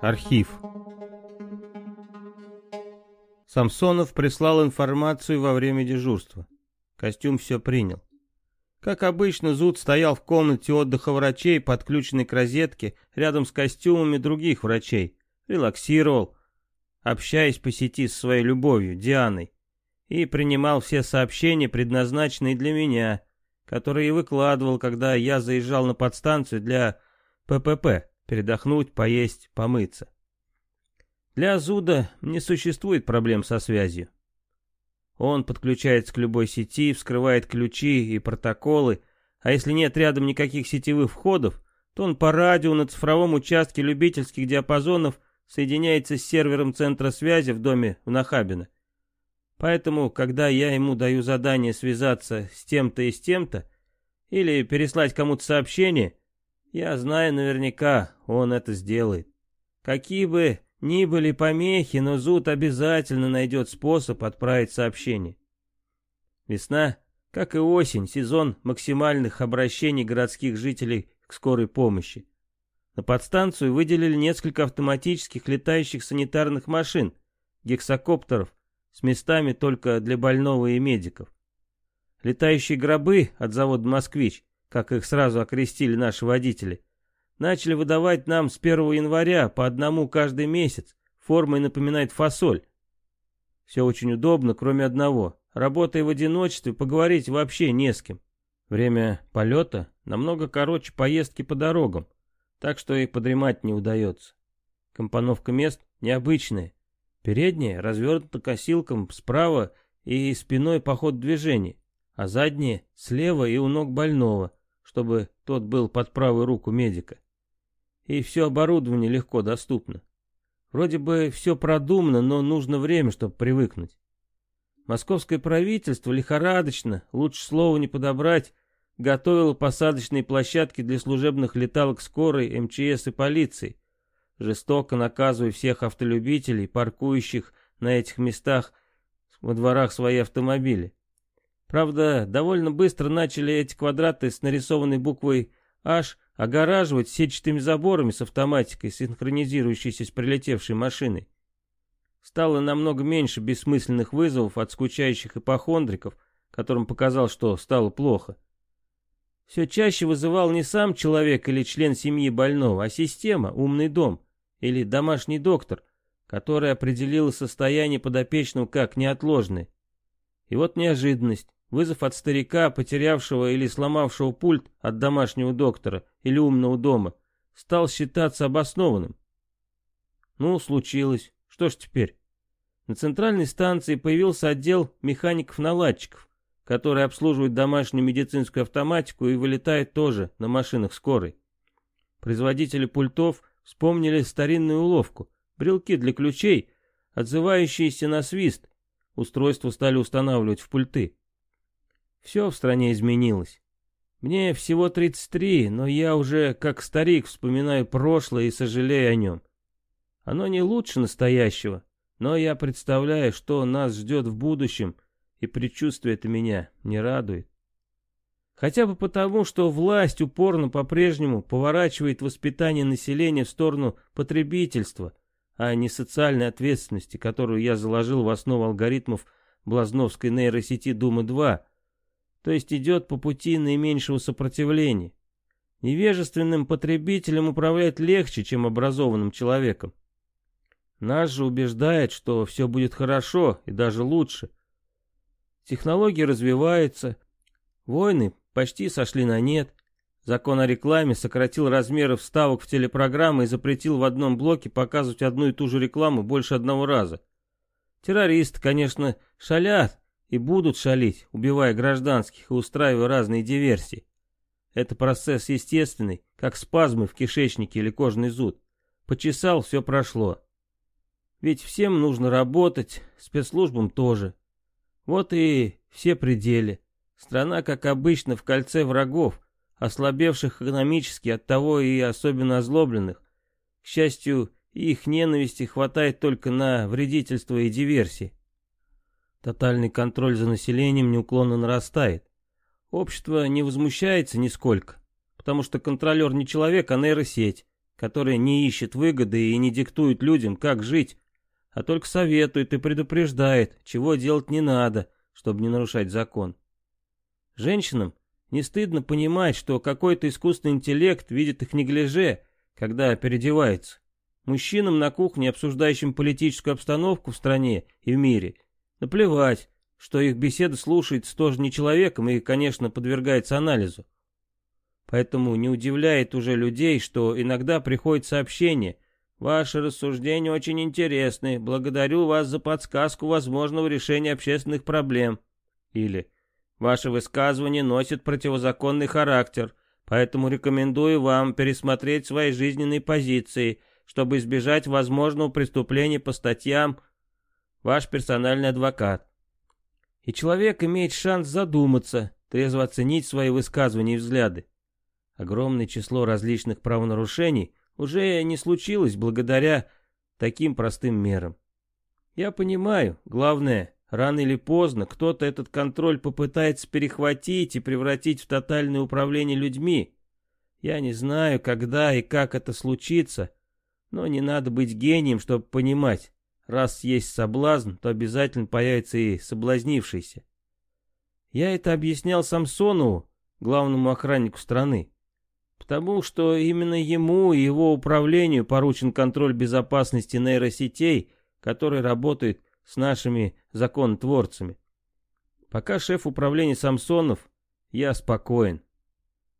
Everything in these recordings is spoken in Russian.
Архив Самсонов прислал информацию во время дежурства. Костюм все принял. Как обычно, Зуд стоял в комнате отдыха врачей, подключенный к розетке, рядом с костюмами других врачей. Релаксировал, общаясь по сети с своей любовью, Дианой. И принимал все сообщения, предназначенные для меня, которые выкладывал, когда я заезжал на подстанцию для ППП, передохнуть, поесть, помыться. Для Зуда не существует проблем со связью. Он подключается к любой сети, вскрывает ключи и протоколы, а если нет рядом никаких сетевых входов, то он по радио на цифровом участке любительских диапазонов соединяется с сервером центра связи в доме в Нахабино. Поэтому, когда я ему даю задание связаться с тем-то и с тем-то, или переслать кому-то сообщение, я знаю наверняка, он это сделает. Какие бы ни были помехи, но Зуд обязательно найдет способ отправить сообщение. Весна, как и осень, сезон максимальных обращений городских жителей к скорой помощи. На подстанцию выделили несколько автоматических летающих санитарных машин, гексакоптеров, с местами только для больного и медиков. Летающие гробы от завода «Москвич», как их сразу окрестили наши водители, начали выдавать нам с 1 января по одному каждый месяц. Формой напоминает фасоль. Все очень удобно, кроме одного. Работая в одиночестве, поговорить вообще не с кем. Время полета намного короче поездки по дорогам, так что и подремать не удается. Компоновка мест необычная. Передняя развернута косилком справа и спиной по ходу движения, а задняя слева и у ног больного, чтобы тот был под правую руку медика и все оборудование легко доступно. Вроде бы все продумано, но нужно время, чтобы привыкнуть. Московское правительство лихорадочно, лучше слова не подобрать, готовило посадочные площадки для служебных леталок скорой, МЧС и полиции, жестоко наказывая всех автолюбителей, паркующих на этих местах во дворах свои автомобили. Правда, довольно быстро начали эти квадраты с нарисованной буквой H огораживать сетчатыми заборами с автоматикой, синхронизирующейся с прилетевшей машиной. Стало намного меньше бессмысленных вызовов от скучающих ипохондриков, которым показал, что стало плохо. Все чаще вызывал не сам человек или член семьи больного, а система, умный дом или домашний доктор, который определила состояние подопечного как неотложное. И вот неожиданность. Вызов от старика, потерявшего или сломавшего пульт от домашнего доктора или умного дома, стал считаться обоснованным. Ну, случилось. Что ж теперь? На центральной станции появился отдел механиков-наладчиков, который обслуживает домашнюю медицинскую автоматику и вылетает тоже на машинах скорой. Производители пультов вспомнили старинную уловку. Брелки для ключей, отзывающиеся на свист. Устройство стали устанавливать в пульты. Все в стране изменилось. Мне всего 33, но я уже как старик вспоминаю прошлое и сожалею о нем. Оно не лучше настоящего, но я представляю, что нас ждет в будущем, и предчувствие это меня не радует. Хотя бы потому, что власть упорно по-прежнему поворачивает воспитание населения в сторону потребительства, а не социальной ответственности, которую я заложил в основу алгоритмов Блазновской нейросети Дума-2, то есть идет по пути наименьшего сопротивления. Невежественным потребителем управлять легче, чем образованным человеком. Нас же убеждает, что все будет хорошо и даже лучше. Технологии развиваются, войны почти сошли на нет, закон о рекламе сократил размеры вставок в телепрограммы и запретил в одном блоке показывать одну и ту же рекламу больше одного раза. Террористы, конечно, шалят, и будут шалить, убивая гражданских и устраивая разные диверсии. Это процесс естественный, как спазмы в кишечнике или кожный зуд. Почесал, все прошло. Ведь всем нужно работать, спецслужбам тоже. Вот и все пределы. Страна, как обычно, в кольце врагов, ослабевших экономически, от того и особенно озлобленных. К счастью, их ненависти хватает только на вредительство и диверсии. Тотальный контроль за населением неуклонно нарастает. Общество не возмущается нисколько, потому что контролер не человек, а нейросеть, которая не ищет выгоды и не диктует людям, как жить, а только советует и предупреждает, чего делать не надо, чтобы не нарушать закон. Женщинам не стыдно понимать, что какой-то искусственный интеллект видит их неглиже, когда переодевается. Мужчинам на кухне, обсуждающим политическую обстановку в стране и в мире, наплевать, что их беседа слушается тоже не человеком и, конечно, подвергается анализу. Поэтому не удивляет уже людей, что иногда приходит сообщение «Ваши рассуждения очень интересны, благодарю вас за подсказку возможного решения общественных проблем». Или «Ваше высказывание носит противозаконный характер, поэтому рекомендую вам пересмотреть свои жизненные позиции, чтобы избежать возможного преступления по статьям «Ваш персональный адвокат». И человек имеет шанс задуматься, трезво оценить свои высказывания и взгляды. Огромное число различных правонарушений уже не случилось благодаря таким простым мерам. Я понимаю, главное, рано или поздно кто-то этот контроль попытается перехватить и превратить в тотальное управление людьми. Я не знаю, когда и как это случится, но не надо быть гением, чтобы понимать, раз есть соблазн, то обязательно появится и соблазнившийся. Я это объяснял Самсонову, главному охраннику страны, потому что именно ему и его управлению поручен контроль безопасности нейросетей, который работает с нашими законотворцами. Пока шеф управления Самсонов, я спокоен.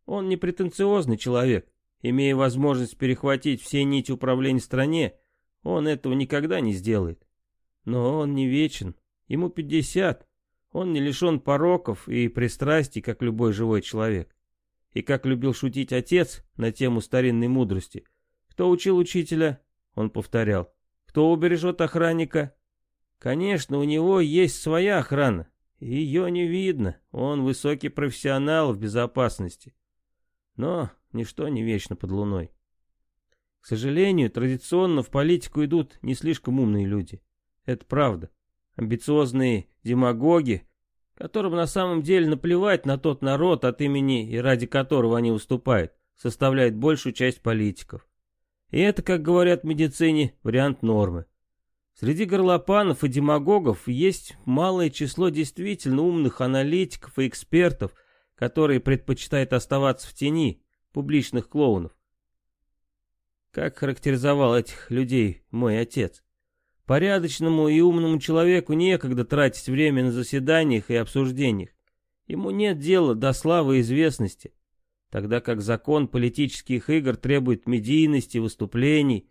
Он не претенциозный человек, Имея возможность перехватить все нити управления стране, он этого никогда не сделает. Но он не вечен. Ему 50. Он не лишен пороков и пристрастий, как любой живой человек. И как любил шутить отец на тему старинной мудрости. Кто учил учителя? Он повторял. Кто убережет охранника? Конечно, у него есть своя охрана. Ее не видно. Он высокий профессионал в безопасности. Но ничто не вечно под луной. К сожалению, традиционно в политику идут не слишком умные люди. Это правда. Амбициозные демагоги, которым на самом деле наплевать на тот народ, от имени и ради которого они выступают, составляет большую часть политиков. И это, как говорят в медицине, вариант нормы. Среди горлопанов и демагогов есть малое число действительно умных аналитиков и экспертов, которые предпочитают оставаться в тени, публичных клоунов. Как характеризовал этих людей мой отец? Порядочному и умному человеку некогда тратить время на заседаниях и обсуждениях. Ему нет дела до славы и известности, тогда как закон политических игр требует медийности, выступлений.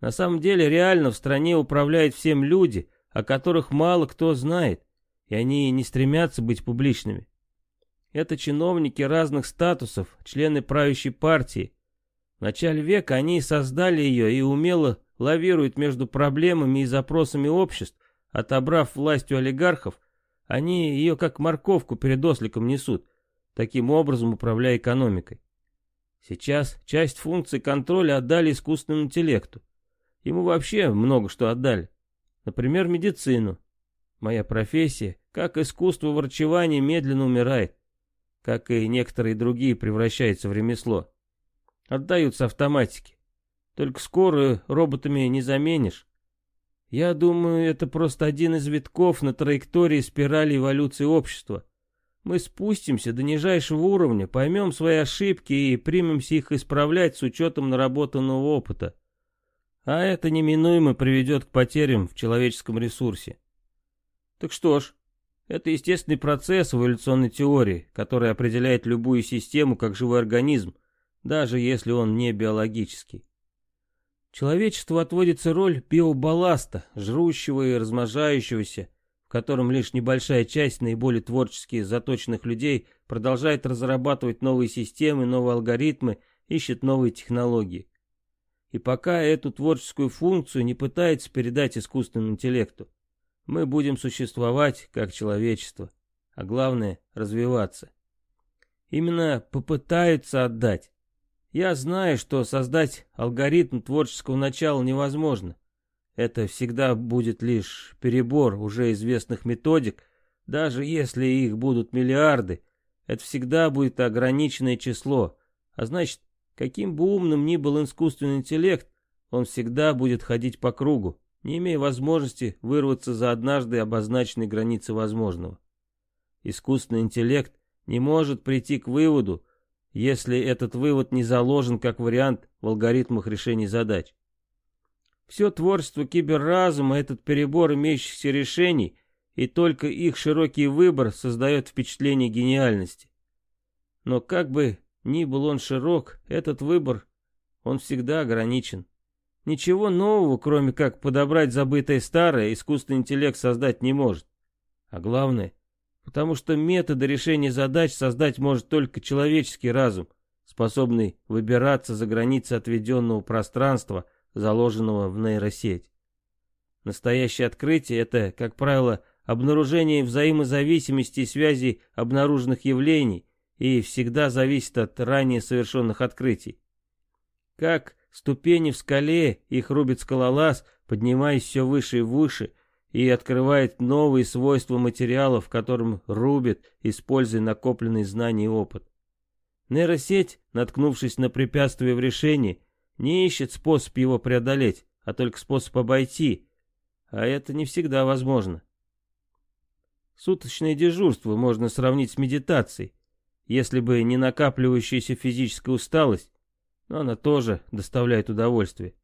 На самом деле реально в стране управляют всем люди, о которых мало кто знает, и они не стремятся быть публичными. Это чиновники разных статусов, члены правящей партии. В начале века они создали ее и умело лавируют между проблемами и запросами обществ, отобрав власть у олигархов, они ее как морковку перед осликом несут, таким образом управляя экономикой. Сейчас часть функций контроля отдали искусственному интеллекту. Ему вообще много что отдали. Например, медицину. Моя профессия, как искусство врачевания, медленно умирает как и некоторые другие, превращаются в ремесло. Отдаются автоматики. Только скорую роботами не заменишь. Я думаю, это просто один из витков на траектории спирали эволюции общества. Мы спустимся до нижайшего уровня, поймем свои ошибки и примемся их исправлять с учетом наработанного опыта. А это неминуемо приведет к потерям в человеческом ресурсе. Так что ж, это естественный процесс эволюционной теории, который определяет любую систему как живой организм, даже если он не биологический. Человечеству отводится роль биобалласта, жрущего и размножающегося, в котором лишь небольшая часть наиболее творчески заточенных людей продолжает разрабатывать новые системы, новые алгоритмы, ищет новые технологии. И пока эту творческую функцию не пытается передать искусственному интеллекту мы будем существовать как человечество, а главное — развиваться. Именно попытаются отдать. Я знаю, что создать алгоритм творческого начала невозможно. это всегда будет лишь перебор уже известных методик, даже если их будут миллиарды, это всегда будет ограниченное число, а значит, каким бы умным ни был искусственный интеллект, он всегда будет ходить по кругу, не имея возможности вырваться за однажды обозначенные границы возможного. Искусственный интеллект не может прийти к выводу, если этот вывод не заложен как вариант в алгоритмах решения задач. Все творчество киберразума — этот перебор имеющихся решений, и только их широкий выбор создает впечатление гениальности. Но как бы ни был он широк, этот выбор, он всегда ограничен. Ничего нового, кроме как подобрать забытое старое, искусственный интеллект создать не может. А главное, потому что методы решения задач создать может только человеческий разум, способный выбираться за границы отведенного пространства, заложенного в нейросеть. Настоящее открытие — это, как правило, обнаружение взаимозависимости и связи обнаруженных явлений и всегда зависит от ранее совершенных открытий. Как Ступени в скале, их рубит скалолаз, поднимаясь все выше и выше, и открывает новые свойства материалов, в котором рубит, используя накопленные знания и опыт. Нейросеть, наткнувшись на препятствие в решении, не ищет способ его преодолеть, а только способ обойти, а это не всегда возможно. Суточное дежурство можно сравнить с медитацией. Если бы не накапливающаяся физическая усталость, но она тоже доставляет удовольствие.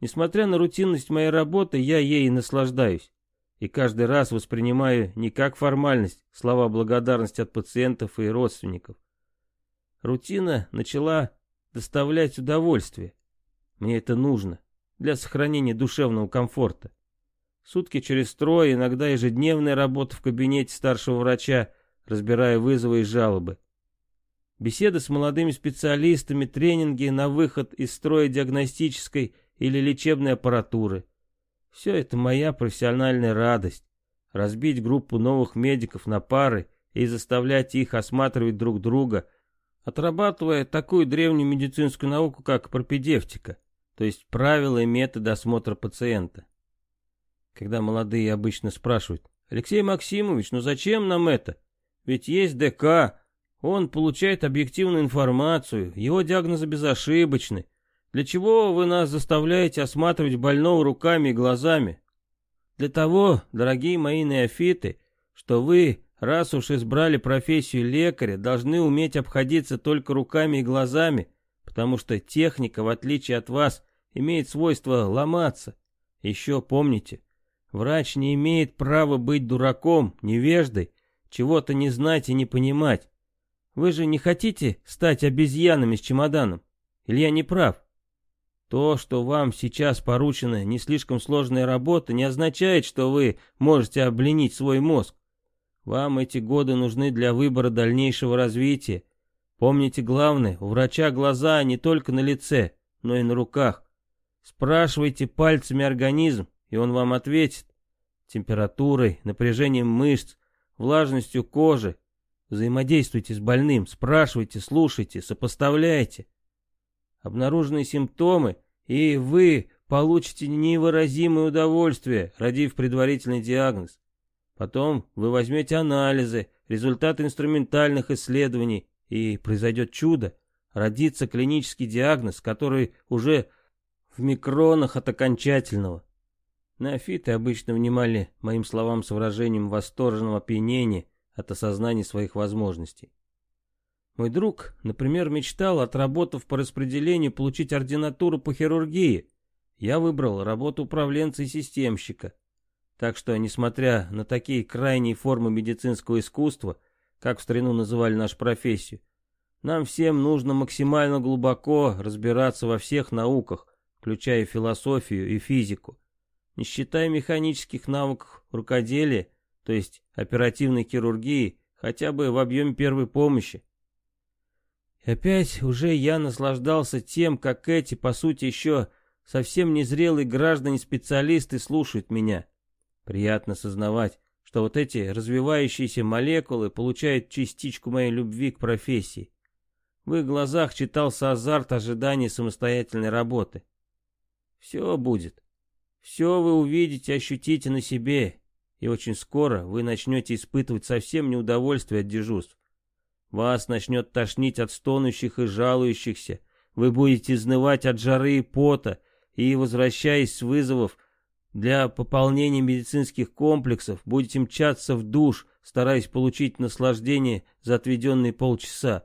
Несмотря на рутинность моей работы, я ей наслаждаюсь. И каждый раз воспринимаю не как формальность слова благодарности от пациентов и родственников. Рутина начала доставлять удовольствие. Мне это нужно для сохранения душевного комфорта. Сутки через трое, иногда ежедневная работа в кабинете старшего врача, разбирая вызовы и жалобы. Беседы с молодыми специалистами, тренинги на выход из строя диагностической или лечебной аппаратуры. Все это моя профессиональная радость. Разбить группу новых медиков на пары и заставлять их осматривать друг друга, отрабатывая такую древнюю медицинскую науку, как пропедевтика, то есть правила и методы осмотра пациента. Когда молодые обычно спрашивают, «Алексей Максимович, ну зачем нам это? Ведь есть ДК, он получает объективную информацию, его диагнозы безошибочны. Для чего вы нас заставляете осматривать больного руками и глазами? Для того, дорогие мои неофиты, что вы, раз уж избрали профессию лекаря, должны уметь обходиться только руками и глазами, потому что техника, в отличие от вас, имеет свойство ломаться. Еще помните, врач не имеет права быть дураком, невеждой, чего-то не знать и не понимать. Вы же не хотите стать обезьянами с чемоданом? Или я не прав? То, что вам сейчас поручена не слишком сложная работа, не означает, что вы можете обленить свой мозг. Вам эти годы нужны для выбора дальнейшего развития. Помните главное, у врача глаза не только на лице, но и на руках. Спрашивайте пальцами организм, и он вам ответит. Температурой, напряжением мышц, влажностью кожи, Взаимодействуйте с больным, спрашивайте, слушайте, сопоставляйте. Обнаруженные симптомы, и вы получите невыразимое удовольствие, родив предварительный диагноз. Потом вы возьмете анализы, результаты инструментальных исследований, и произойдет чудо. Родится клинический диагноз, который уже в микронах от окончательного. Неофиты обычно внимали моим словам с выражением восторженного опьянения, от осознания своих возможностей. Мой друг, например, мечтал, отработав по распределению, получить ординатуру по хирургии. Я выбрал работу управленца и системщика. Так что, несмотря на такие крайние формы медицинского искусства, как в старину называли нашу профессию, нам всем нужно максимально глубоко разбираться во всех науках, включая философию и физику. Не считая механических навыков рукоделия, то есть оперативной хирургии, хотя бы в объеме первой помощи. Опять уже я наслаждался тем, как эти, по сути, еще совсем незрелые граждане-специалисты слушают меня. Приятно сознавать, что вот эти развивающиеся молекулы получают частичку моей любви к профессии. В их глазах читался азарт ожидания самостоятельной работы. Все будет. Все вы увидите, ощутите на себе, и очень скоро вы начнете испытывать совсем неудовольствие от дежурств. Вас начнет тошнить от стонущих и жалующихся, вы будете изнывать от жары и пота, и, возвращаясь с вызовов для пополнения медицинских комплексов, будете мчаться в душ, стараясь получить наслаждение за отведенные полчаса.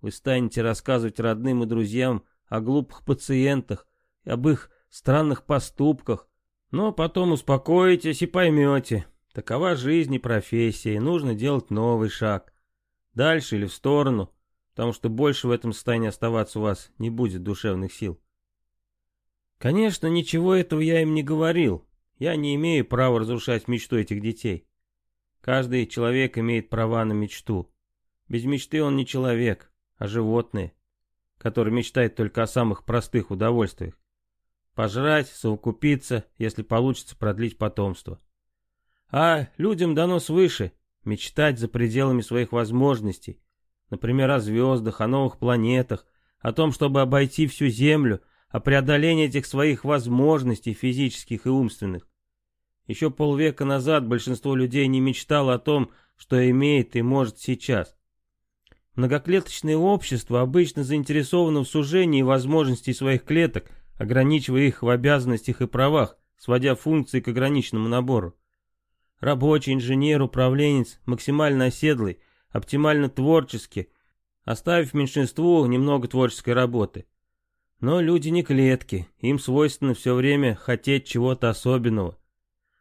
Вы станете рассказывать родным и друзьям о глупых пациентах, об их странных поступках, но потом успокоитесь и поймете, такова жизнь и профессия, и нужно делать новый шаг. Дальше или в сторону, потому что больше в этом состоянии оставаться у вас не будет душевных сил. Конечно, ничего этого я им не говорил. Я не имею права разрушать мечту этих детей. Каждый человек имеет права на мечту. Без мечты он не человек, а животное, которое мечтает только о самых простых удовольствиях. Пожрать, совокупиться, если получится продлить потомство. А людям дано свыше мечтать за пределами своих возможностей, например, о звездах, о новых планетах, о том, чтобы обойти всю Землю, о преодолении этих своих возможностей физических и умственных. Еще полвека назад большинство людей не мечтало о том, что имеет и может сейчас. Многоклеточное общество обычно заинтересовано в сужении возможностей своих клеток, ограничивая их в обязанностях и правах, сводя функции к ограниченному набору. Рабочий, инженер, управленец, максимально оседлый, оптимально творческий, оставив меньшинству немного творческой работы. Но люди не клетки, им свойственно все время хотеть чего-то особенного.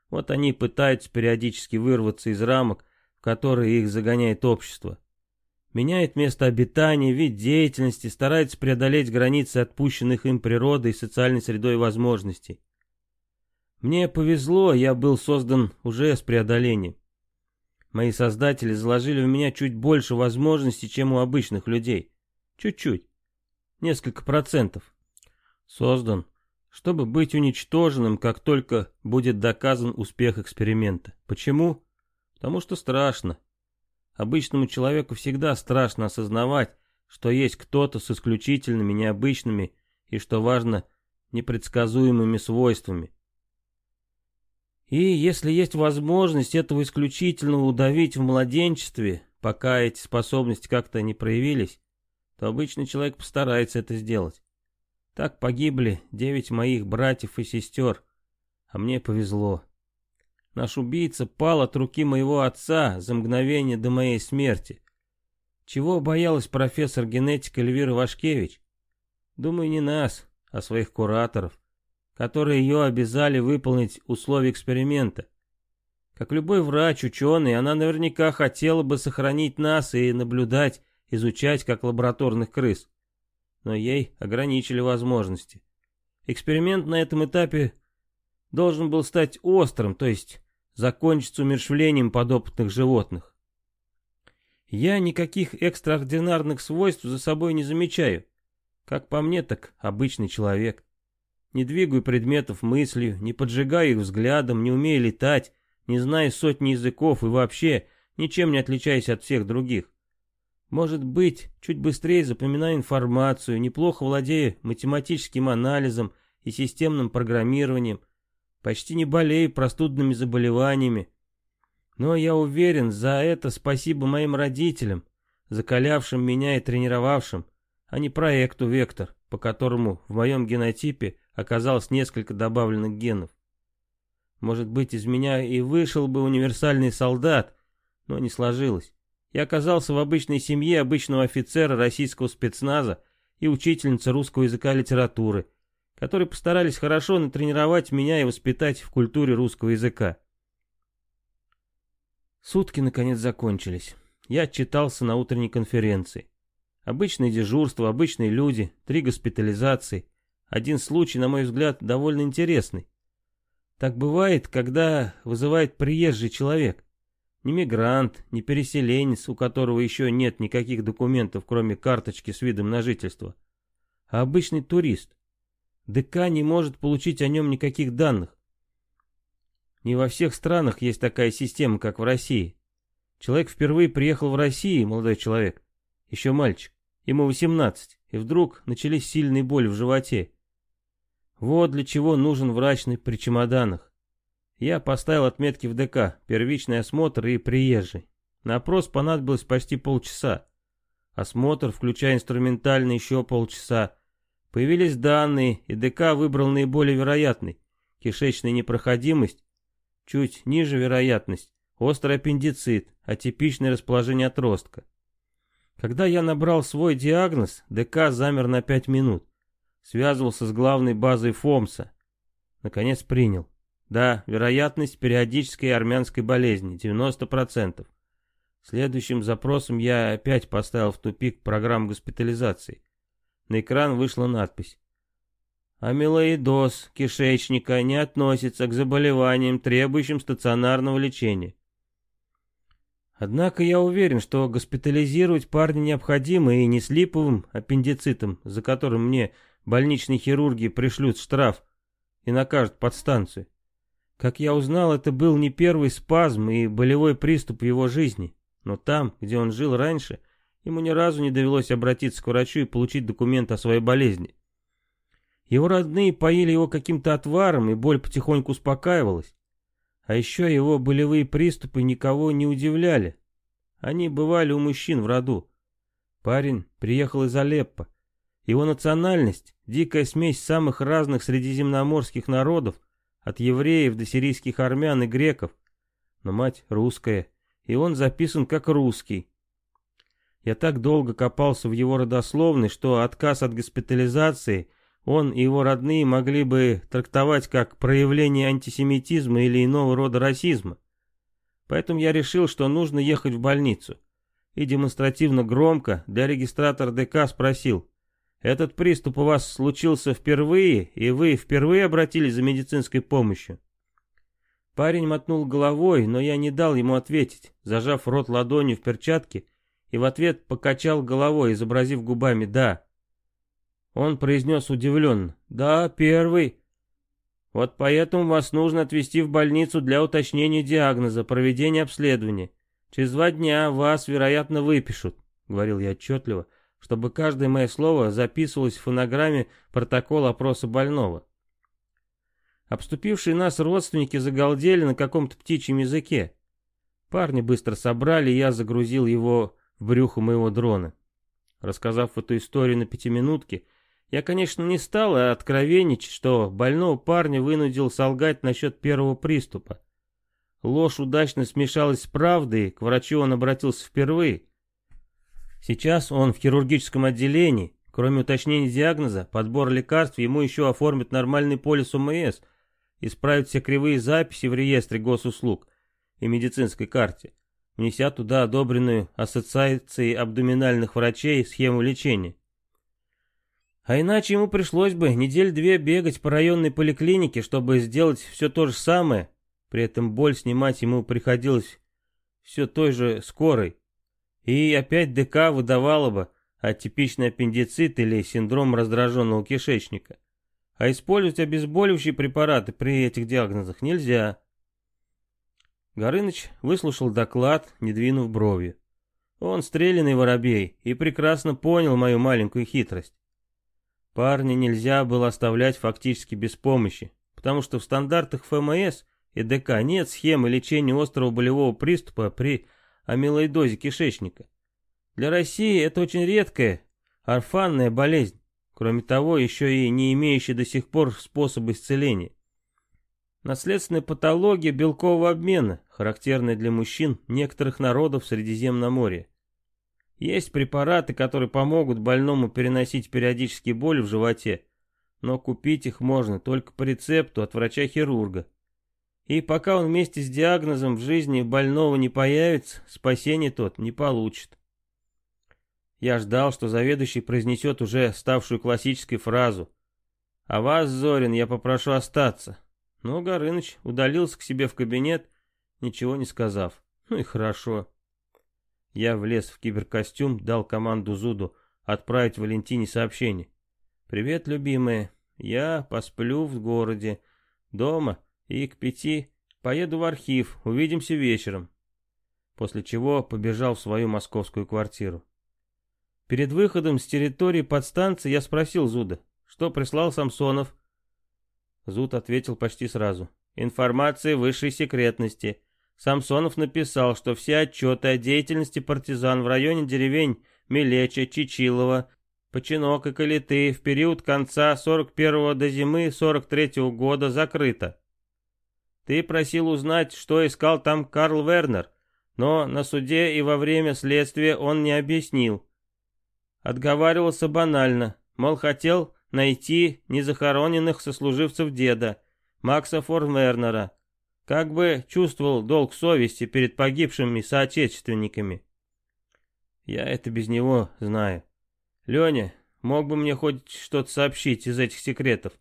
Вот они пытаются периодически вырваться из рамок, в которые их загоняет общество. Меняет место обитания, вид деятельности, старается преодолеть границы отпущенных им природой и социальной средой возможностей. Мне повезло, я был создан уже с преодолением. Мои создатели заложили в меня чуть больше возможностей, чем у обычных людей. Чуть-чуть. Несколько процентов. Создан, чтобы быть уничтоженным, как только будет доказан успех эксперимента. Почему? Потому что страшно. Обычному человеку всегда страшно осознавать, что есть кто-то с исключительными, необычными и, что важно, непредсказуемыми свойствами. И если есть возможность этого исключительного удавить в младенчестве, пока эти способности как-то не проявились, то обычный человек постарается это сделать. Так погибли девять моих братьев и сестер, а мне повезло. Наш убийца пал от руки моего отца за мгновение до моей смерти. Чего боялась профессор генетика Эльвира Вашкевич? Думаю, не нас, а своих кураторов которые ее обязали выполнить условия эксперимента. Как любой врач, ученый, она наверняка хотела бы сохранить нас и наблюдать, изучать как лабораторных крыс. Но ей ограничили возможности. Эксперимент на этом этапе должен был стать острым, то есть закончиться умершвлением подопытных животных. Я никаких экстраординарных свойств за собой не замечаю. Как по мне, так обычный человек. Не двигаю предметов мыслью, не поджигаю их взглядом, не умею летать, не знаю сотни языков и вообще ничем не отличаюсь от всех других. Может быть, чуть быстрее запоминаю информацию, неплохо владею математическим анализом и системным программированием, почти не болею простудными заболеваниями. Но я уверен, за это спасибо моим родителям, закалявшим меня и тренировавшим, а не проекту «Вектор», по которому в моем генотипе оказалось несколько добавленных генов. Может быть, из меня и вышел бы универсальный солдат, но не сложилось. Я оказался в обычной семье обычного офицера российского спецназа и учительницы русского языка и литературы, которые постарались хорошо натренировать меня и воспитать в культуре русского языка. Сутки наконец закончились. Я отчитался на утренней конференции. Обычное дежурство, обычные люди, три госпитализации, один случай, на мой взгляд, довольно интересный. Так бывает, когда вызывает приезжий человек. Не мигрант, не переселенец, у которого еще нет никаких документов, кроме карточки с видом на жительство, а обычный турист. ДК не может получить о нем никаких данных. Не во всех странах есть такая система, как в России. Человек впервые приехал в Россию, молодой человек, еще мальчик, ему 18, и вдруг начались сильные боли в животе. Вот для чего нужен врач при чемоданах. Я поставил отметки в ДК, первичный осмотр и приезжий. На опрос понадобилось почти полчаса. Осмотр, включая инструментальный, еще полчаса. Появились данные, и ДК выбрал наиболее вероятный. Кишечная непроходимость, чуть ниже вероятность, острый аппендицит, атипичное расположение отростка. Когда я набрал свой диагноз, ДК замер на 5 минут. Связывался с главной базой ФОМСа. Наконец принял. Да, вероятность периодической армянской болезни 90%. Следующим запросом я опять поставил в тупик программу госпитализации. На экран вышла надпись. Амилоидоз кишечника не относится к заболеваниям, требующим стационарного лечения. Однако я уверен, что госпитализировать парня необходимо и не с липовым аппендицитом, за которым мне больничные хирурги пришлют штраф и накажут под станцию. Как я узнал, это был не первый спазм и болевой приступ в его жизни, но там, где он жил раньше, ему ни разу не довелось обратиться к врачу и получить документ о своей болезни. Его родные поили его каким-то отваром, и боль потихоньку успокаивалась. А еще его болевые приступы никого не удивляли. Они бывали у мужчин в роду. Парень приехал из Алеппо. Его национальность — дикая смесь самых разных средиземноморских народов, от евреев до сирийских армян и греков. Но мать русская, и он записан как русский. Я так долго копался в его родословной, что отказ от госпитализации он и его родные могли бы трактовать как проявление антисемитизма или иного рода расизма. Поэтому я решил, что нужно ехать в больницу. И демонстративно громко для регистратора ДК спросил, этот приступ у вас случился впервые, и вы впервые обратились за медицинской помощью?» Парень мотнул головой, но я не дал ему ответить, зажав рот ладонью в перчатке, и в ответ покачал головой, изобразив губами «да». Он произнес удивленно «Да, первый». «Вот поэтому вас нужно отвезти в больницу для уточнения диагноза, проведения обследования. Через два дня вас, вероятно, выпишут», — говорил я отчетливо, — чтобы каждое мое слово записывалось в фонограмме протокола опроса больного. Обступившие нас родственники загалдели на каком-то птичьем языке. Парни быстро собрали, и я загрузил его в брюхо моего дрона. Рассказав эту историю на пятиминутке, я, конечно, не стал откровенничать, что больного парня вынудил солгать насчет первого приступа. Ложь удачно смешалась с правдой, к врачу он обратился впервые. Сейчас он в хирургическом отделении. Кроме уточнения диагноза, подбора лекарств, ему еще оформят нормальный полис ОМС, исправят все кривые записи в реестре госуслуг и медицинской карте, внеся туда одобренную ассоциацией абдоминальных врачей схему лечения. А иначе ему пришлось бы недель-две бегать по районной поликлинике, чтобы сделать все то же самое. При этом боль снимать ему приходилось все той же скорой. И опять ДК выдавало бы атипичный аппендицит или синдром раздраженного кишечника. А использовать обезболивающие препараты при этих диагнозах нельзя. Горыныч выслушал доклад, не двинув брови. Он стрелянный воробей и прекрасно понял мою маленькую хитрость. Парня нельзя было оставлять фактически без помощи, потому что в стандартах ФМС и ДК нет схемы лечения острого болевого приступа при амилоидозе кишечника. Для России это очень редкая, орфанная болезнь, кроме того, еще и не имеющая до сих пор способа исцеления. Наследственная патология белкового обмена, характерная для мужчин некоторых народов Средиземноморья. Есть препараты, которые помогут больному переносить периодические боли в животе, но купить их можно только по рецепту от врача-хирурга. И пока он вместе с диагнозом в жизни больного не появится, спасения тот не получит. Я ждал, что заведующий произнесет уже ставшую классической фразу. «А вас, Зорин, я попрошу остаться». Но Горыныч удалился к себе в кабинет, ничего не сказав. Ну и хорошо. Я влез в киберкостюм, дал команду Зуду отправить Валентине сообщение. «Привет, любимая. Я посплю в городе. Дома и к пяти поеду в архив, увидимся вечером. После чего побежал в свою московскую квартиру. Перед выходом с территории подстанции я спросил Зуда, что прислал Самсонов. Зуд ответил почти сразу. Информация высшей секретности. Самсонов написал, что все отчеты о деятельности партизан в районе деревень Милеча, Чичилова, Починок и Калиты в период конца 41-го до зимы 43-го года закрыто. Ты просил узнать, что искал там Карл Вернер, но на суде и во время следствия он не объяснил. Отговаривался банально, мол, хотел найти незахороненных сослуживцев деда, Макса Форвернера, как бы чувствовал долг совести перед погибшими соотечественниками. Я это без него знаю. Леня, мог бы мне хоть что-то сообщить из этих секретов?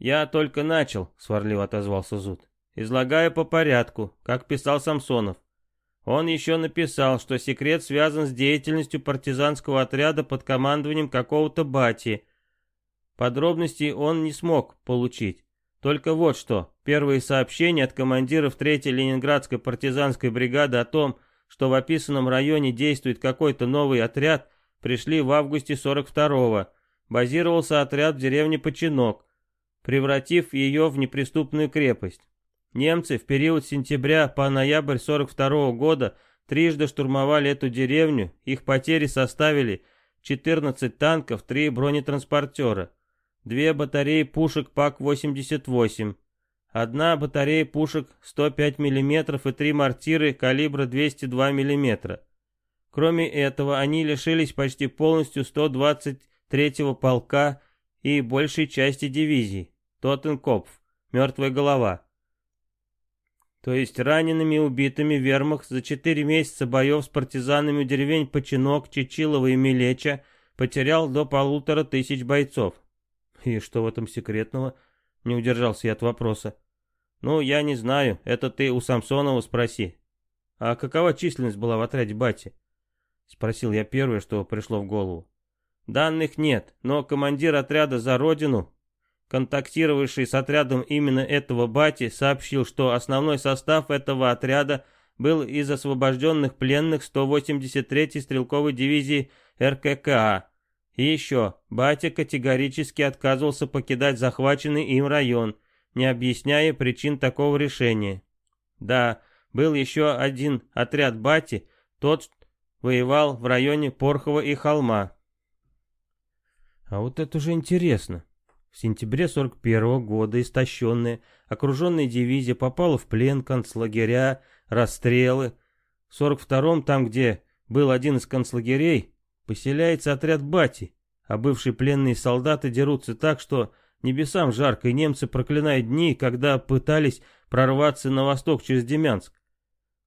Я только начал, сварливо отозвался Зуд. Излагаю по порядку, как писал Самсонов. Он еще написал, что секрет связан с деятельностью партизанского отряда под командованием какого-то бати. Подробностей он не смог получить. Только вот что, первые сообщения от командиров 3-й Ленинградской партизанской бригады о том, что в описанном районе действует какой-то новый отряд, пришли в августе 42-го. Базировался отряд в деревне Починок, превратив ее в неприступную крепость. Немцы в период сентября по ноябрь 42 -го года трижды штурмовали эту деревню, их потери составили 14 танков, 3 бронетранспортера, две батареи пушек ПАК-88, одна батарея пушек 105 мм и три мортиры калибра 202 мм. Кроме этого, они лишились почти полностью 123-го полка и большей части дивизии. Тоттенкопф, мертвая голова. То есть ранеными и убитыми вермахт за четыре месяца боев с партизанами у деревень Починок, Чечилова и Милеча потерял до полутора тысяч бойцов. И что в этом секретного? Не удержался я от вопроса. Ну, я не знаю, это ты у Самсонова спроси. А какова численность была в отряде Бати? Спросил я первое, что пришло в голову. Данных нет, но командир отряда за родину контактировавший с отрядом именно этого Бати, сообщил, что основной состав этого отряда был из освобожденных пленных 183-й стрелковой дивизии РККА. И еще, Батя категорически отказывался покидать захваченный им район, не объясняя причин такого решения. Да, был еще один отряд Бати, тот воевал в районе Порхова и Холма. А вот это уже интересно. В сентябре 41 -го года истощенная, окруженная дивизия попала в плен, концлагеря, расстрелы. В 42-м, там, где был один из концлагерей, поселяется отряд Бати, а бывшие пленные солдаты дерутся так, что небесам жарко, и немцы проклинают дни, когда пытались прорваться на восток через Демянск.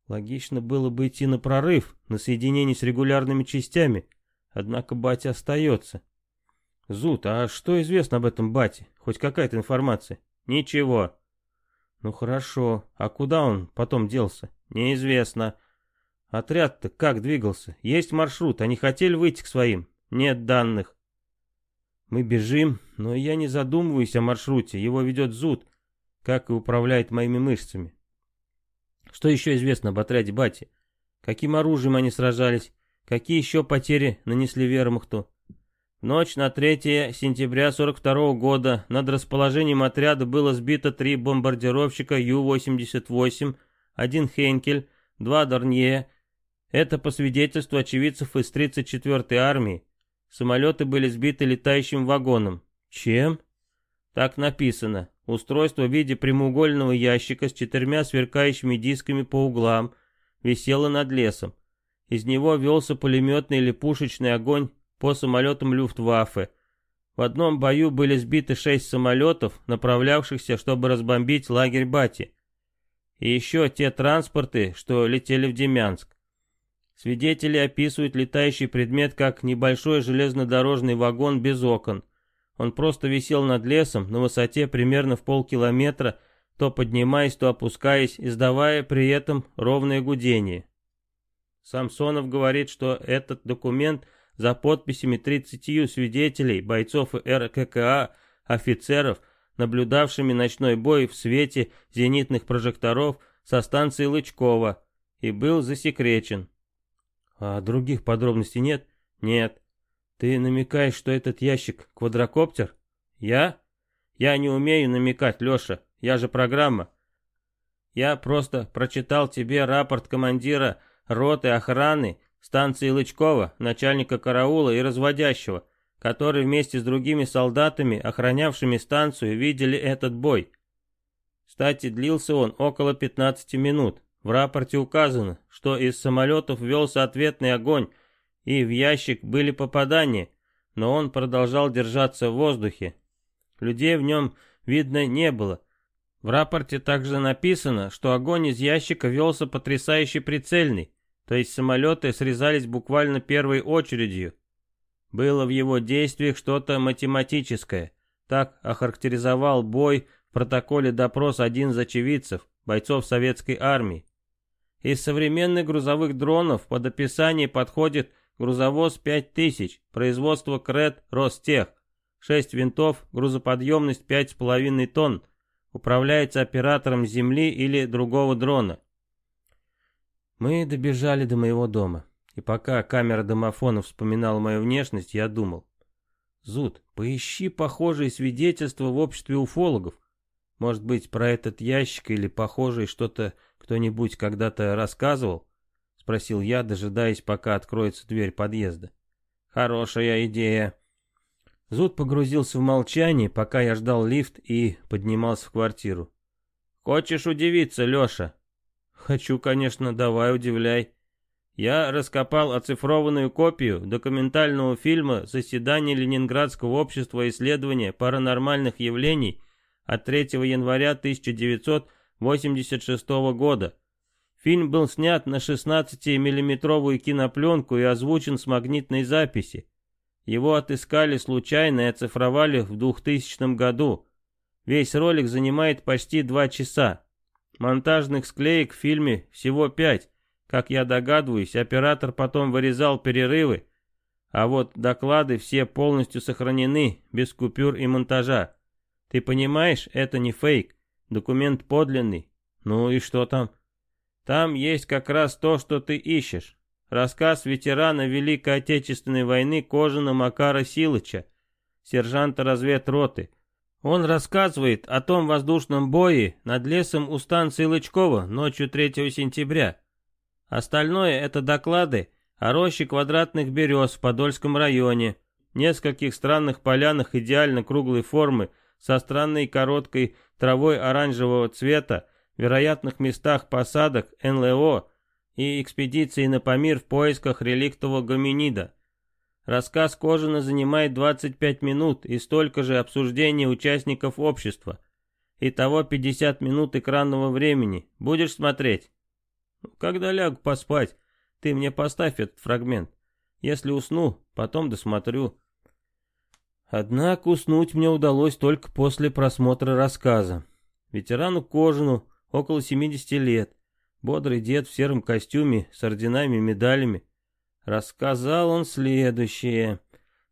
Логично было бы идти на прорыв, на соединение с регулярными частями, однако Батя остается. Зуд, а что известно об этом бате? Хоть какая-то информация? Ничего. Ну хорошо, а куда он потом делся? Неизвестно. Отряд-то как двигался? Есть маршрут, они хотели выйти к своим? Нет данных. Мы бежим, но я не задумываюсь о маршруте, его ведет зуд, как и управляет моими мышцами. Что еще известно об отряде Бати? Каким оружием они сражались? Какие еще потери нанесли вермахту? Ночь на 3 сентября 42 года над расположением отряда было сбито три бомбардировщика Ю-88, один Хенкель, два Дорнье. Это по свидетельству очевидцев из 34-й армии. Самолеты были сбиты летающим вагоном. Чем? Так написано. Устройство в виде прямоугольного ящика с четырьмя сверкающими дисками по углам висело над лесом. Из него велся пулеметный или пушечный огонь по самолетам Люфтваффе. В одном бою были сбиты шесть самолетов, направлявшихся, чтобы разбомбить лагерь Бати. И еще те транспорты, что летели в Демянск. Свидетели описывают летающий предмет как небольшой железнодорожный вагон без окон. Он просто висел над лесом на высоте примерно в полкилометра, то поднимаясь, то опускаясь, издавая при этом ровное гудение. Самсонов говорит, что этот документ – за подписями 30 свидетелей, бойцов РККА, офицеров, наблюдавшими ночной бой в свете зенитных прожекторов со станции Лычкова, и был засекречен. А других подробностей нет? Нет. Ты намекаешь, что этот ящик квадрокоптер? Я? Я не умею намекать, Леша, я же программа. Я просто прочитал тебе рапорт командира роты охраны станции Лычкова, начальника караула и разводящего, который вместе с другими солдатами, охранявшими станцию, видели этот бой. Кстати, длился он около 15 минут. В рапорте указано, что из самолетов велся ответный огонь, и в ящик были попадания, но он продолжал держаться в воздухе. Людей в нем, видно, не было. В рапорте также написано, что огонь из ящика велся потрясающе прицельный, то есть самолеты срезались буквально первой очередью. Было в его действиях что-то математическое. Так охарактеризовал бой в протоколе допрос один из очевидцев, бойцов советской армии. Из современных грузовых дронов под описание подходит грузовоз 5000, производство КРЭД Ростех, 6 винтов, грузоподъемность 5,5 тонн, управляется оператором земли или другого дрона. Мы добежали до моего дома, и пока камера домофона вспоминала мою внешность, я думал. Зуд, поищи похожие свидетельства в обществе уфологов. Может быть, про этот ящик или похожее что-то кто-нибудь когда-то рассказывал? Спросил я, дожидаясь, пока откроется дверь подъезда. Хорошая идея. Зуд погрузился в молчание, пока я ждал лифт и поднимался в квартиру. «Хочешь удивиться, Леша?» «Хочу, конечно, давай, удивляй». Я раскопал оцифрованную копию документального фильма «Заседание Ленинградского общества исследования паранормальных явлений» от 3 января 1986 года. Фильм был снят на 16-миллиметровую кинопленку и озвучен с магнитной записи. Его отыскали случайно и оцифровали в 2000 году. Весь ролик занимает почти два часа. Монтажных склеек в фильме всего пять. Как я догадываюсь, оператор потом вырезал перерывы, а вот доклады все полностью сохранены, без купюр и монтажа. Ты понимаешь, это не фейк, документ подлинный. Ну и что там? Там есть как раз то, что ты ищешь. Рассказ ветерана Великой Отечественной войны Кожина Макара Силыча, сержанта разведроты. Он рассказывает о том воздушном бое над лесом у станции Лычкова ночью 3 сентября. Остальное это доклады о роще квадратных берез в Подольском районе, нескольких странных полянах идеально круглой формы со странной короткой травой оранжевого цвета, вероятных местах посадок НЛО, и экспедиции на Памир в поисках реликтового гоминида. Рассказ Кожина занимает 25 минут и столько же обсуждения участников общества. Итого 50 минут экранного времени. Будешь смотреть? Когда лягу поспать, ты мне поставь этот фрагмент. Если усну, потом досмотрю. Однако уснуть мне удалось только после просмотра рассказа. Ветерану Кожину около 70 лет. Бодрый дед в сером костюме с орденами и медалями. Рассказал он следующее.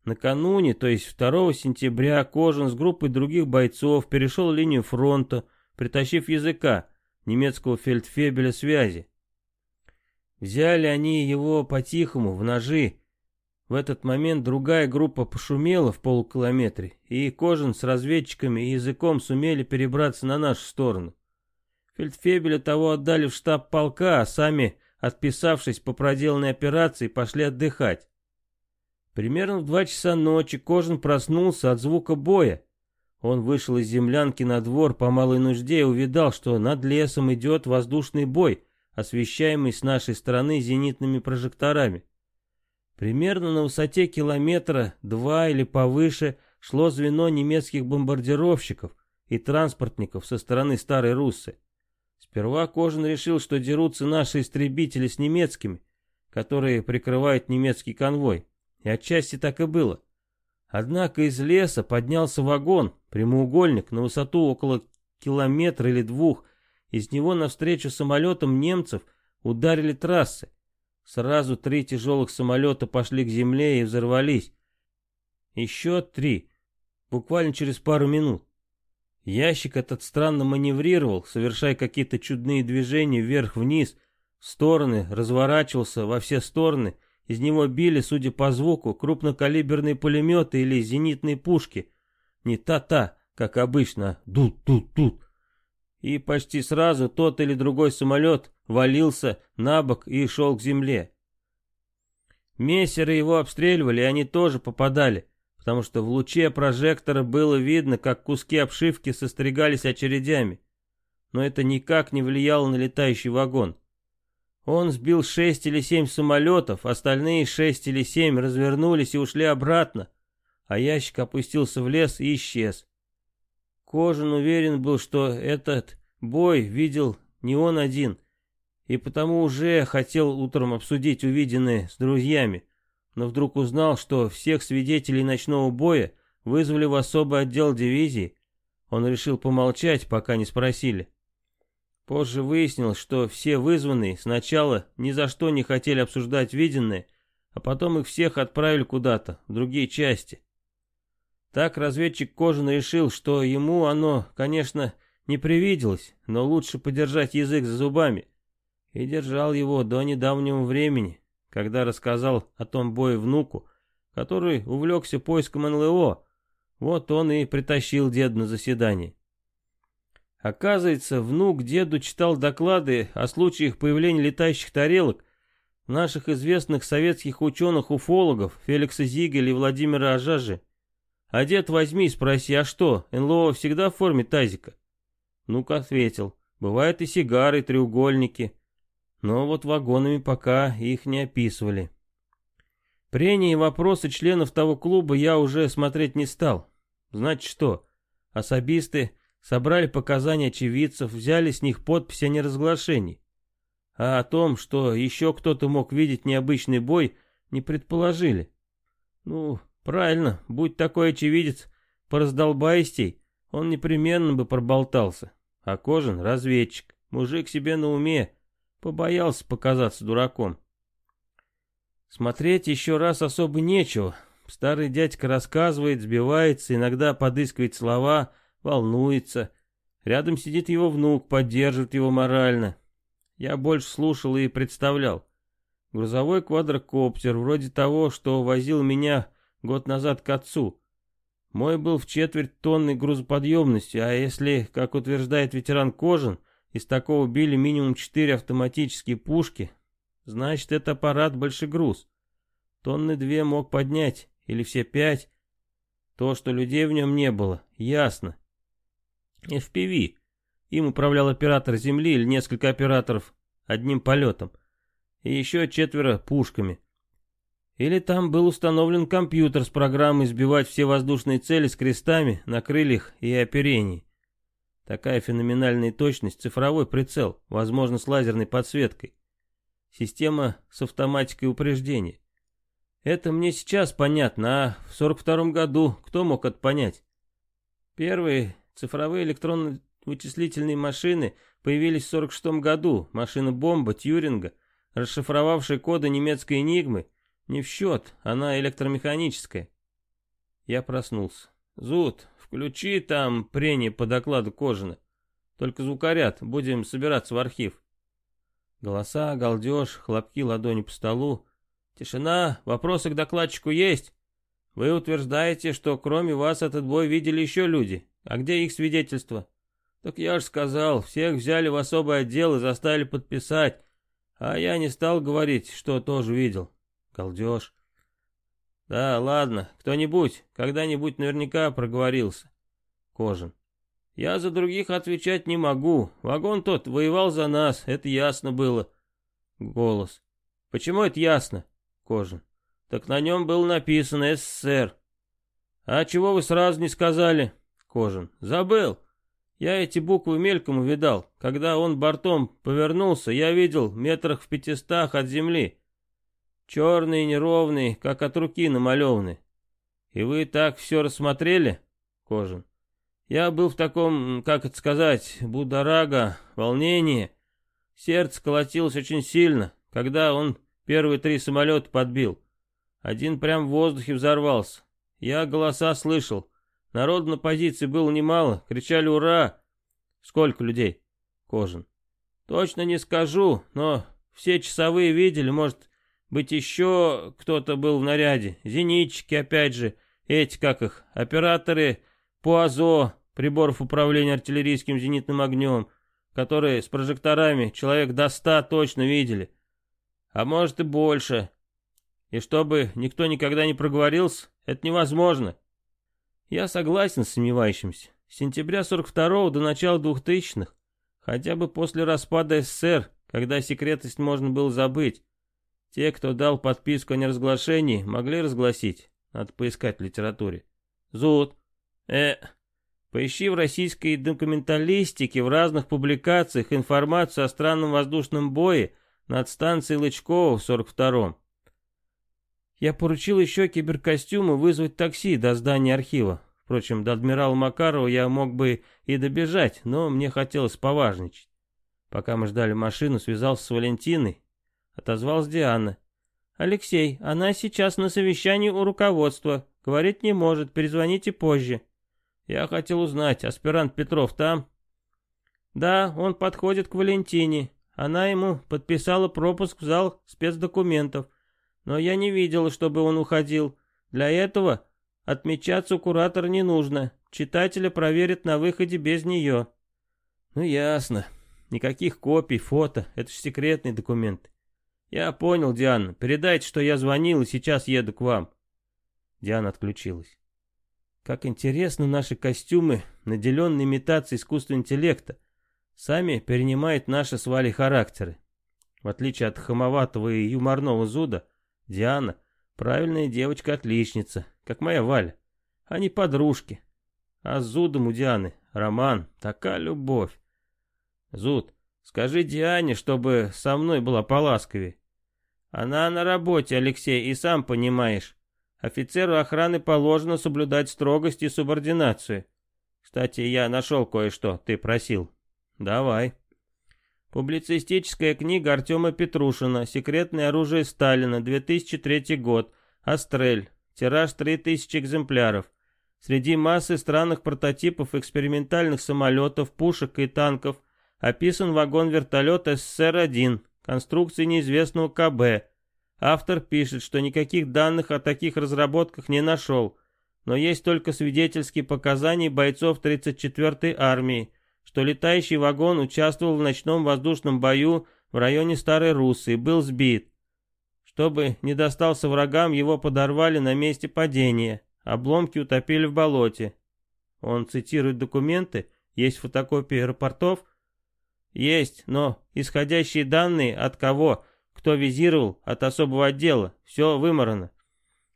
Накануне, то есть 2 сентября, Кожин с группой других бойцов перешел линию фронта, притащив языка, немецкого фельдфебеля связи. Взяли они его по-тихому, в ножи. В этот момент другая группа пошумела в полукилометре, и Кожин с разведчиками и языком сумели перебраться на нашу сторону. Фельдфебеля того отдали в штаб полка, а сами, отписавшись по проделанной операции, пошли отдыхать. Примерно в два часа ночи Кожин проснулся от звука боя. Он вышел из землянки на двор по малой нужде и увидал, что над лесом идет воздушный бой, освещаемый с нашей стороны зенитными прожекторами. Примерно на высоте километра два или повыше шло звено немецких бомбардировщиков и транспортников со стороны Старой Руссы. Сперва Кожин решил, что дерутся наши истребители с немецкими, которые прикрывают немецкий конвой. И отчасти так и было. Однако из леса поднялся вагон, прямоугольник, на высоту около километра или двух. Из него навстречу самолетам немцев ударили трассы. Сразу три тяжелых самолета пошли к земле и взорвались. Еще три, буквально через пару минут. Ящик этот странно маневрировал, совершая какие-то чудные движения вверх-вниз, в стороны, разворачивался во все стороны. Из него били, судя по звуку, крупнокалиберные пулеметы или зенитные пушки. Не та-та, как обычно, тут-тут-тут. И почти сразу тот или другой самолет валился на бок и шел к земле. Мессеры его обстреливали, и они тоже попадали, потому что в луче прожектора было видно, как куски обшивки состригались очередями. Но это никак не влияло на летающий вагон. Он сбил шесть или семь самолетов, остальные шесть или семь развернулись и ушли обратно, а ящик опустился в лес и исчез. Кожин уверен был, что этот бой видел не он один, и потому уже хотел утром обсудить увиденное с друзьями, но вдруг узнал, что всех свидетелей ночного боя вызвали в особый отдел дивизии. Он решил помолчать, пока не спросили. Позже выяснилось, что все вызванные сначала ни за что не хотели обсуждать виденное, а потом их всех отправили куда-то, в другие части. Так разведчик Кожин решил, что ему оно, конечно, не привиделось, но лучше подержать язык за зубами. И держал его до недавнего времени, когда рассказал о том бое внуку, который увлекся поиском НЛО. Вот он и притащил деда на заседание. Оказывается, внук деду читал доклады о случаях появления летающих тарелок наших известных советских ученых-уфологов Феликса Зигеля и Владимира Ажажи. А дед возьми и спроси, а что, НЛО всегда в форме тазика? Ну-ка ответил, бывают и сигары, и треугольники, но вот вагонами пока их не описывали. Прения и вопросы членов того клуба я уже смотреть не стал. Значит что, особисты собрали показания очевидцев, взяли с них подпись о неразглашении. А о том, что еще кто-то мог видеть необычный бой, не предположили. Ну, правильно, будь такой очевидец пораздолбайстей, он непременно бы проболтался. А Кожин — разведчик, мужик себе на уме, побоялся показаться дураком. Смотреть еще раз особо нечего. Старый дядька рассказывает, сбивается, иногда подыскивает слова — волнуется. Рядом сидит его внук, поддерживает его морально. Я больше слушал и представлял. Грузовой квадрокоптер, вроде того, что возил меня год назад к отцу. Мой был в четверть тонны грузоподъемности, а если, как утверждает ветеран Кожин, из такого били минимум четыре автоматические пушки, значит, это аппарат большегруз. Тонны две мог поднять, или все пять. То, что людей в нем не было, ясно. FPV. Им управлял оператор Земли или несколько операторов одним полетом. И еще четверо пушками. Или там был установлен компьютер с программой сбивать все воздушные цели с крестами на крыльях и оперении. Такая феноменальная точность, цифровой прицел, возможно с лазерной подсветкой. Система с автоматикой упреждения. Это мне сейчас понятно, а в 42 году кто мог это понять? Первый Цифровые электронно-вычислительные машины появились в 46 году. Машина-бомба Тьюринга, расшифровавшая коды немецкой «Энигмы», не в счет, она электромеханическая. Я проснулся. Зуд, включи там прение по докладу Кожина. Только звукоряд, будем собираться в архив. Голоса, галдеж, хлопки ладони по столу. Тишина, вопросы к докладчику есть? Вы утверждаете, что кроме вас этот бой видели еще люди. А где их свидетельство? Так я же сказал, всех взяли в особый отдел и заставили подписать. А я не стал говорить, что тоже видел. Колдеж. Да, ладно, кто-нибудь, когда-нибудь наверняка проговорился. Кожин. Я за других отвечать не могу. Вагон тот воевал за нас, это ясно было. Голос. Почему это ясно? Кожин. Так на нем было написано СССР. А чего вы сразу не сказали? Кожин. Забыл. Я эти буквы мельком увидал. Когда он бортом повернулся, я видел метрах в пятистах от земли. Черные, неровные, как от руки намалеваны. И вы так все рассмотрели? Кожин. Я был в таком, как это сказать, будорага, волнении. Сердце колотилось очень сильно, когда он первые три самолета подбил. Один прям в воздухе взорвался. Я голоса слышал. Народу на позиции было немало, кричали «Ура!» Сколько людей? Кожин. Точно не скажу, но все часовые видели, может быть еще кто-то был в наряде. Зенитчики опять же, эти как их, операторы по АЗО, приборов управления артиллерийским зенитным огнем, которые с прожекторами человек до ста точно видели. А может и больше. И чтобы никто никогда не проговорился, это невозможно. Я согласен с сомневающимся. С сентября 42-го до начала 2000-х, хотя бы после распада СССР, когда секретность можно было забыть, те, кто дал подписку о неразглашении, могли разгласить. Надо поискать в литературе. Зуд. Э, поищи в российской документалистике в разных публикациях информацию о странном воздушном бое над станцией Лычкова в 42-м. Я поручил еще киберкостюму вызвать такси до здания архива. Впрочем, до адмирала Макарова я мог бы и добежать, но мне хотелось поважничать. Пока мы ждали машину, связался с Валентиной. Отозвалась Диана. «Алексей, она сейчас на совещании у руководства. Говорить не может, перезвоните позже». «Я хотел узнать, аспирант Петров там?» «Да, он подходит к Валентине. Она ему подписала пропуск в зал спецдокументов. Но я не видела, чтобы он уходил. Для этого отмечаться у куратора не нужно. Читателя проверят на выходе без нее. Ну ясно. Никаких копий, фото. Это же секретный документ. Я понял, Диана. Передайте, что я звонил и сейчас еду к вам. Диана отключилась. Как интересно наши костюмы, наделенные имитацией искусственного интеллекта, сами перенимают наши с Валей характеры. В отличие от хамоватого и юморного зуда, Диана — правильная девочка-отличница, как моя Валя. Они подружки. А с Зудом у Дианы роман, такая любовь. Зуд, скажи Диане, чтобы со мной была поласковее. Она на работе, Алексей, и сам понимаешь. Офицеру охраны положено соблюдать строгость и субординацию. Кстати, я нашел кое-что, ты просил. Давай. Публицистическая книга Артема Петрушина «Секретное оружие Сталина», 2003 год, Астрель, тираж 3000 экземпляров. Среди массы странных прототипов экспериментальных самолетов, пушек и танков описан вагон вертолета СССР-1, конструкции неизвестного КБ. Автор пишет, что никаких данных о таких разработках не нашел, но есть только свидетельские показания бойцов 34-й армии, что летающий вагон участвовал в ночном воздушном бою в районе Старой Руссы и был сбит. Чтобы не достался врагам, его подорвали на месте падения. Обломки утопили в болоте. Он цитирует документы, есть фотокопии аэропортов. Есть, но исходящие данные от кого, кто визировал, от особого отдела, все выморано.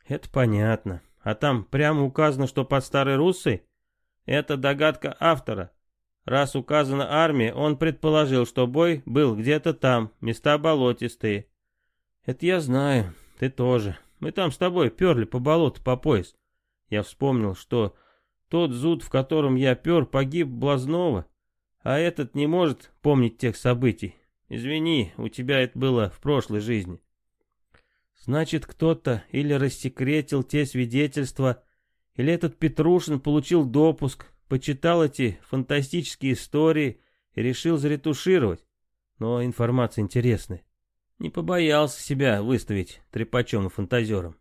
Это понятно. А там прямо указано, что под Старой Руссой? Это догадка автора. Раз указана армия, он предположил, что бой был где-то там, места болотистые. Это я знаю, ты тоже. Мы там с тобой перли по болоту по пояс. Я вспомнил, что тот зуд, в котором я пер, погиб Блазнова, а этот не может помнить тех событий. Извини, у тебя это было в прошлой жизни. Значит, кто-то или рассекретил те свидетельства, или этот Петрушин получил допуск, почитал эти фантастические истории и решил заретушировать. Но информация интересная. Не побоялся себя выставить трепачом и фантазером.